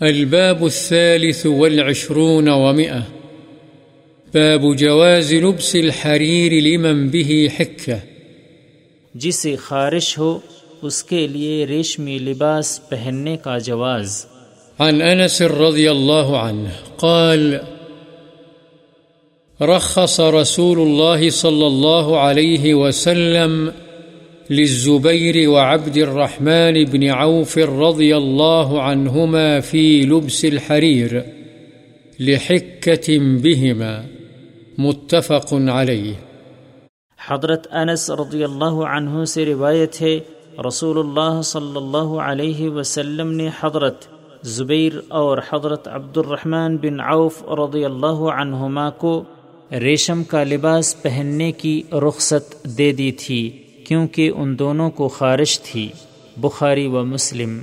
الباب الثالث والعشرون ومئة. باب جواز لبس الحرير لمن به حكة. جسے خارش ہو اس کے لیے ریشمی لباس پہننے کا جواز۔ عن أنس رضي الله عنه قال رخص رسول الله صلى الله عليه وسلم للزبير وعبد الرحمن بن عوف رضي الله عنهما في لبس الحرير لحكة بهما، متفق عليه. حضرت انس رضی اللہ عنہ سے روایت ہے، رسول اللہ صلی اللہ علیہ وسلم نے حضرت زبیر اور حضرت عبد الرحمن بن عوف رضی اللہ عنہما کو ریشم کا لباس پہننے کی رخصت دے دی تھی۔ کیونکہ ان دونوں کو خارش تھی بخاری و مسلم۔